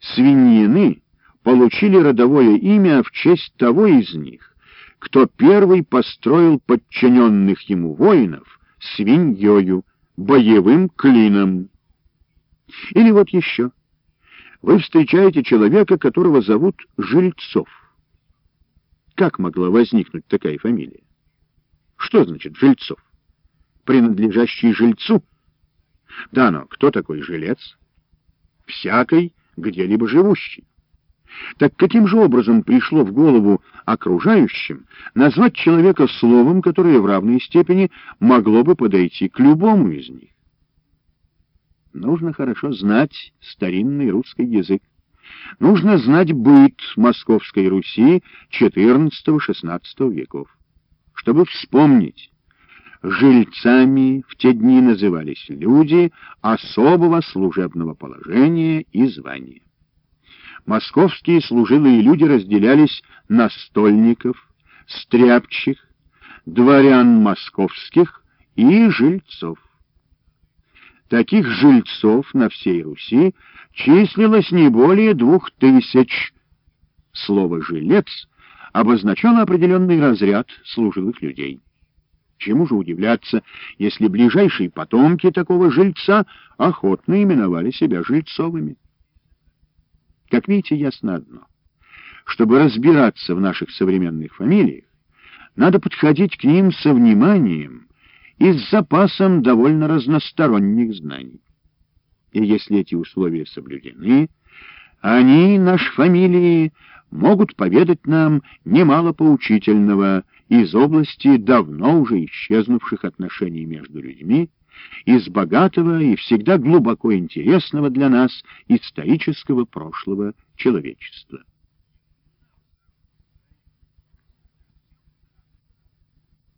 свиньины получили родовое имя в честь того из них, кто первый построил подчиненных ему воинов свиньёю, боевым клином. Или вот еще. Вы встречаете человека, которого зовут Жильцов. Как могла возникнуть такая фамилия? Что значит Жильцов? Принадлежащий жильцу? Да, но кто такой жилец? Всякой, где-либо живущий. Так каким же образом пришло в голову окружающим назвать человека словом, которое в равной степени могло бы подойти к любому из них? Нужно хорошо знать старинный русский язык. Нужно знать быт Московской Руси XIV-XVI веков, чтобы вспомнить. Жильцами в те дни назывались люди особого служебного положения и звания. Московские служилые люди разделялись на стольников, стряпчих, дворян московских и жильцов. Таких жильцов на всей Руси числилось не более двух тысяч. Слово «жилец» обозначало определенный разряд служилых людей. Чему же удивляться, если ближайшие потомки такого жильца охотно именовали себя жильцовыми? Как видите, ясно одно. Чтобы разбираться в наших современных фамилиях, надо подходить к ним со вниманием и с запасом довольно разносторонних знаний. И если эти условия соблюдены, они, наши фамилии, могут поведать нам немало поучительного из области давно уже исчезнувших отношений между людьми, из богатого и всегда глубоко интересного для нас исторического прошлого человечества.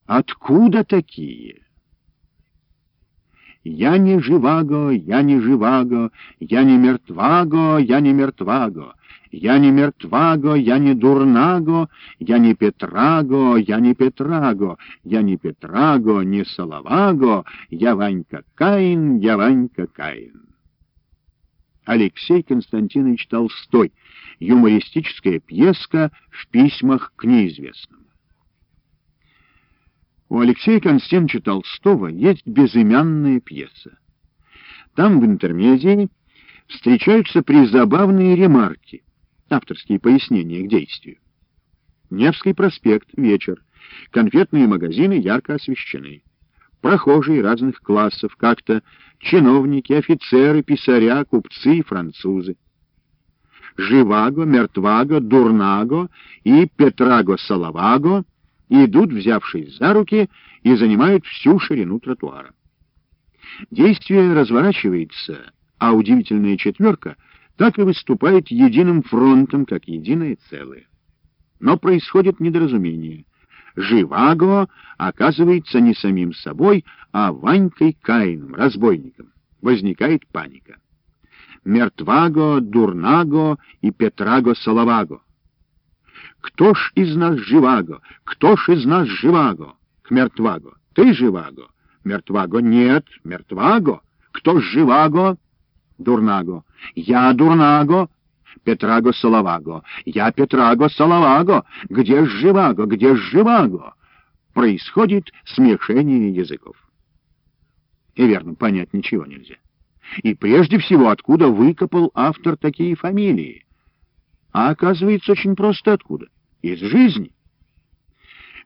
Откуда такие? Я не живаго, я не живаго, я не мертваго, я не мертваго, я не мертваго, я не дурнаго, я не Петраго, я не Петраго, я не Петраго, не Соловаго, я Ванька Каин, я Ванька Каин. Алексей Константинович Толстой. Юмористическая пьеска в письмах к неизвестному. У Алексея Константиновича Толстого есть безымянная пьеса. Там в интермедии встречаются призабавные ремарки, авторские пояснения к действию. Невский проспект, вечер. Конфетные магазины ярко освещены. Прохожие разных классов, как-то чиновники, офицеры, писаря, купцы и французы. Живаго, Мертваго, Дурнаго и Петраго-Салаваго — идут, взявшись за руки, и занимают всю ширину тротуара. Действие разворачивается, а удивительная четверка так и выступает единым фронтом, как единое целое. Но происходит недоразумение. Живаго оказывается не самим собой, а Ванькой Каином, разбойником. Возникает паника. Мертваго, Дурнаго и Петраго Салаваго — кто ж из нас живаго? Кто ж из нас живаго? К мертваго. Ты живаго? Мертваго. Нет, мертваго. Кто ж живаго? Дурнаго. Я дурнаго. Петраго Соловаго. Я Петраго Соловаго. Где ж живаго? Где ж живаго? Происходит смешение языков. И верно, понять ничего нельзя. И прежде всего, откуда выкопал автор такие фамилии? А оказывается, очень просто откуда. Из жизни.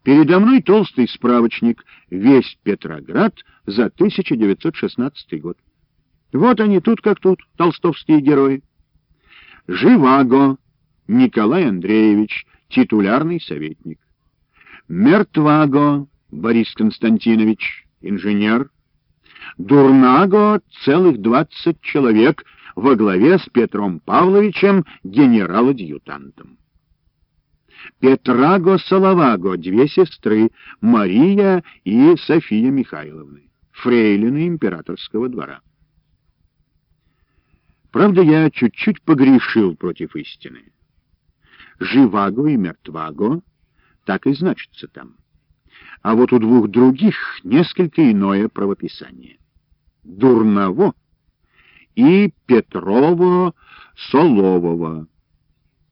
Передо мной толстый справочник «Весь Петроград» за 1916 год. Вот они тут как тут, толстовские герои. Живаго Николай Андреевич, титулярный советник. Мертваго Борис Константинович, инженер. Дурнаго целых двадцать человек — во главе с Петром Павловичем, генерал-адъютантом. Петраго Салаваго, две сестры, Мария и София Михайловны, фрейлины императорского двора. Правда, я чуть-чуть погрешил против истины. Живаго и Мертваго так и значится там. А вот у двух других несколько иное правописание. Дурново и Петрово-Солового.